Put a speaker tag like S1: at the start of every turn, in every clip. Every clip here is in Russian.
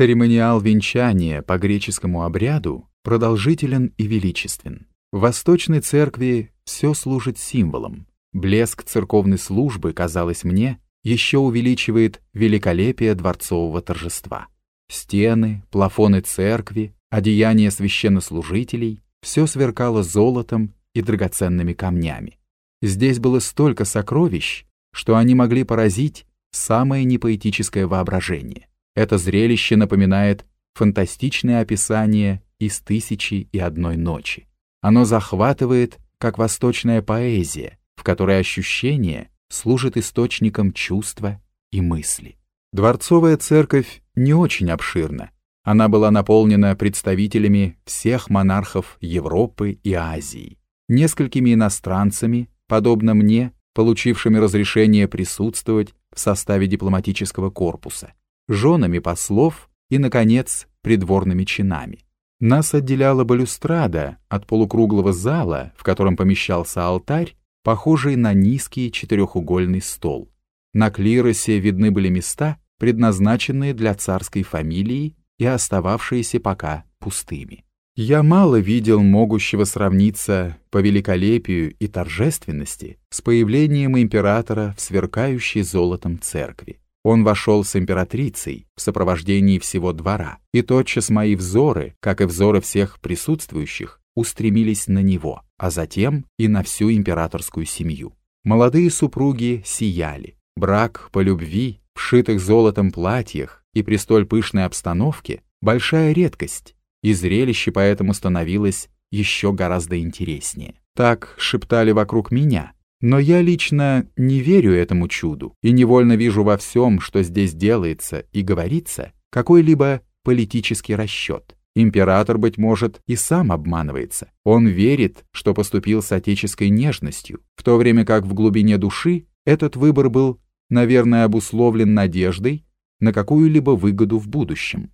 S1: Церемониал венчания по греческому обряду продолжителен и величествен. В Восточной Церкви все служит символом. Блеск церковной службы, казалось мне, еще увеличивает великолепие дворцового торжества. Стены, плафоны церкви, одеяния священнослужителей — все сверкало золотом и драгоценными камнями. Здесь было столько сокровищ, что они могли поразить самое непоэтическое воображение. Это зрелище напоминает фантастичное описание из «Тысячи и одной ночи». Оно захватывает, как восточная поэзия, в которой ощущение служит источником чувства и мысли. Дворцовая церковь не очень обширна. Она была наполнена представителями всех монархов Европы и Азии, несколькими иностранцами, подобно мне, получившими разрешение присутствовать в составе дипломатического корпуса, женами послов и, наконец, придворными чинами. Нас отделяла балюстрада от полукруглого зала, в котором помещался алтарь, похожий на низкий четырехугольный стол. На клиросе видны были места, предназначенные для царской фамилии и остававшиеся пока пустыми. Я мало видел могущего сравниться по великолепию и торжественности с появлением императора в сверкающей золотом церкви. Он вошел с императрицей в сопровождении всего двора, и тотчас мои взоры, как и взоры всех присутствующих, устремились на него, а затем и на всю императорскую семью. Молодые супруги сияли. Брак по любви, в шитых золотом платьях и при столь пышной обстановке – большая редкость, и зрелище поэтому становилось еще гораздо интереснее. Так шептали вокруг меня, но я лично не верю этому чуду и невольно вижу во всем, что здесь делается и говорится, какой-либо политический расчет. Император, быть может, и сам обманывается. Он верит, что поступил с отеческой нежностью, в то время как в глубине души этот выбор был, наверное, обусловлен надеждой на какую-либо выгоду в будущем.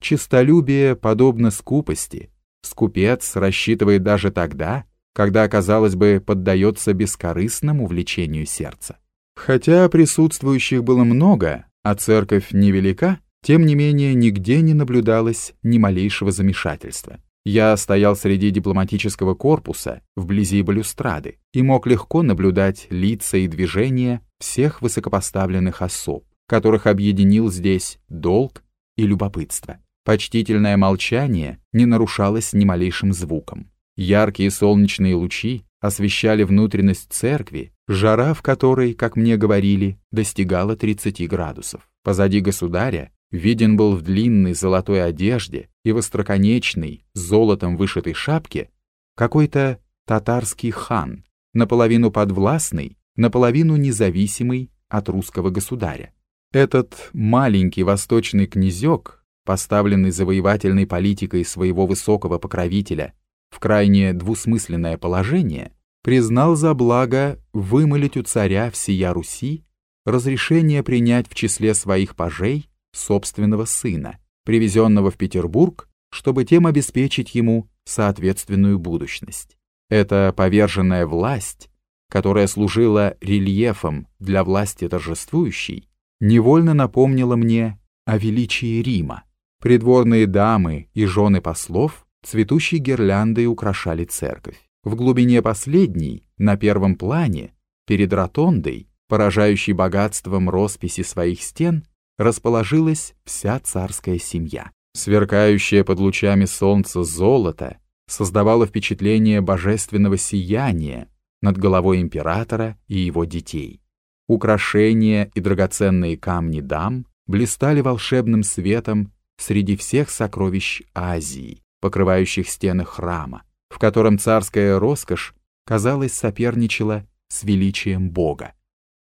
S1: Чистолюбие подобно скупости. Скупец рассчитывает даже тогда, когда, казалось бы, поддается бескорыстному влечению сердца. Хотя присутствующих было много, а церковь невелика, тем не менее нигде не наблюдалось ни малейшего замешательства. Я стоял среди дипломатического корпуса, вблизи балюстрады, и мог легко наблюдать лица и движения всех высокопоставленных особ, которых объединил здесь долг и любопытство. Почтительное молчание не нарушалось ни малейшим звуком. Яркие солнечные лучи освещали внутренность церкви, жара в которой, как мне говорили, достигала 30 градусов. Позади государя виден был в длинной золотой одежде и в остроконечной, золотом вышитой шапке какой-то татарский хан, наполовину подвластный, наполовину независимый от русского государя. Этот маленький восточный князек поставленный завоевательной политикой своего высокого покровителя в крайне двусмысленное положение, признал за благо вымолить у царя всея Руси разрешение принять в числе своих пажей собственного сына, привезенного в Петербург, чтобы тем обеспечить ему соответственную будущность. Эта поверженная власть, которая служила рельефом для власти торжествующей, невольно напомнила мне о величии Рима. Придворные дамы и жены послов цветущей гирляндой украшали церковь. В глубине последней, на первом плане, перед ротондой, поражающей богатством росписи своих стен, расположилась вся царская семья. Сверкающее под лучами солнца золото создавало впечатление божественного сияния над головой императора и его детей. Украшения и драгоценные камни дам блистали волшебным светом среди всех сокровищ Азии, покрывающих стены храма, в котором царская роскошь, казалось, соперничала с величием Бога.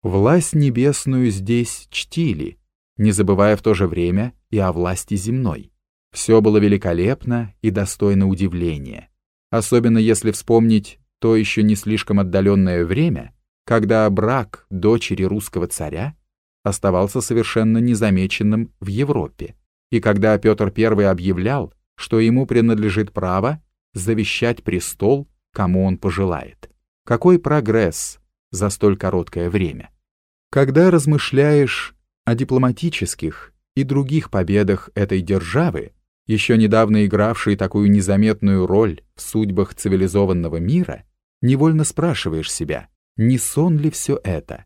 S1: Власть небесную здесь чтили, не забывая в то же время и о власти земной. Все было великолепно и достойно удивления, особенно если вспомнить то еще не слишком отдаленное время, когда брак дочери русского царя оставался совершенно незамеченным в Европе. И когда Петр I объявлял, что ему принадлежит право завещать престол, кому он пожелает. Какой прогресс за столь короткое время? Когда размышляешь о дипломатических и других победах этой державы, еще недавно игравшей такую незаметную роль в судьбах цивилизованного мира, невольно спрашиваешь себя, не сон ли все это?